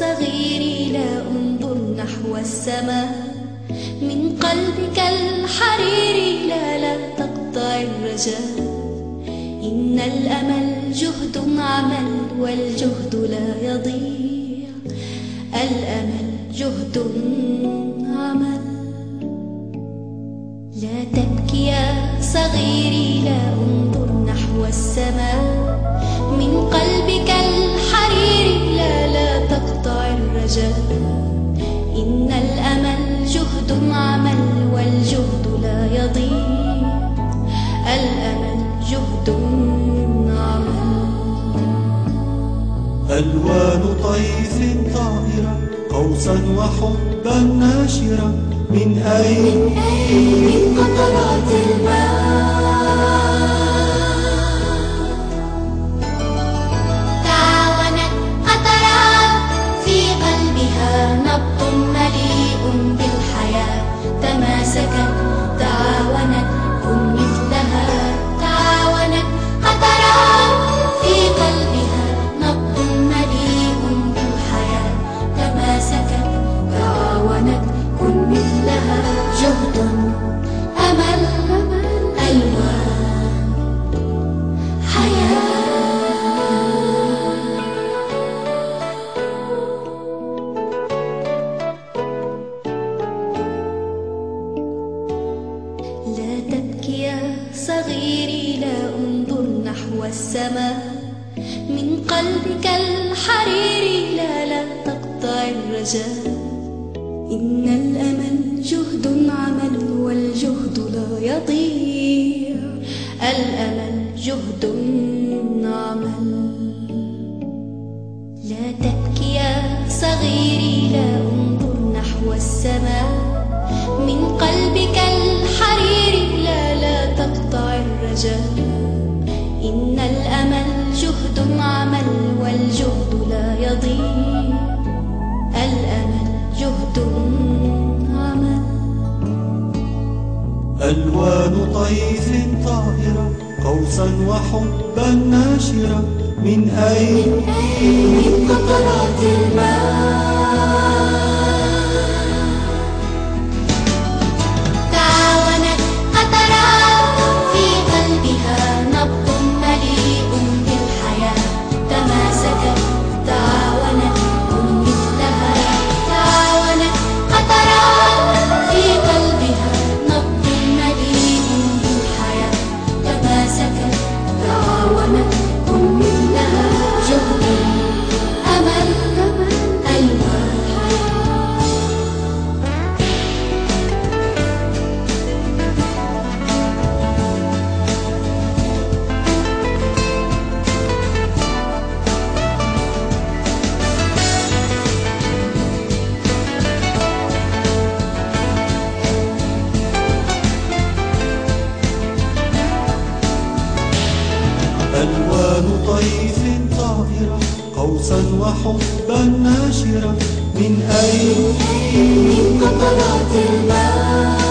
صغيري لا أنظر نحو السماء. من قلبك الحريري لا لا تقطع الرجاء. إن الأمل جهد عمل والجهد لا يضيع. الأمل جهد عمل. لا تبكي يا صغيري لا أنظر نحو السماء. من قلبك إن الأمل جهد عمل والجهد لا يضيع الأمل جهد عمل. ألوان طيف طائرة قوسا وحبا ناشرا من أين؟ من قطرات. صغيري لا أنظر نحو السماء. من قلبك الحريري لا لا تقطع الرجاء. إن الأمل جهد عمل والجهد لا يضيع الأمل إن الأمل جهد عمل والجهد لا يضيع. الأمل جهد عمل. ألوان طيف طائرة قوسا وحبا ناشرا من أين؟ من قطرات الماء. طيف طائرة قوسا وحبا ناشرا من أين؟ من قطرات الماء.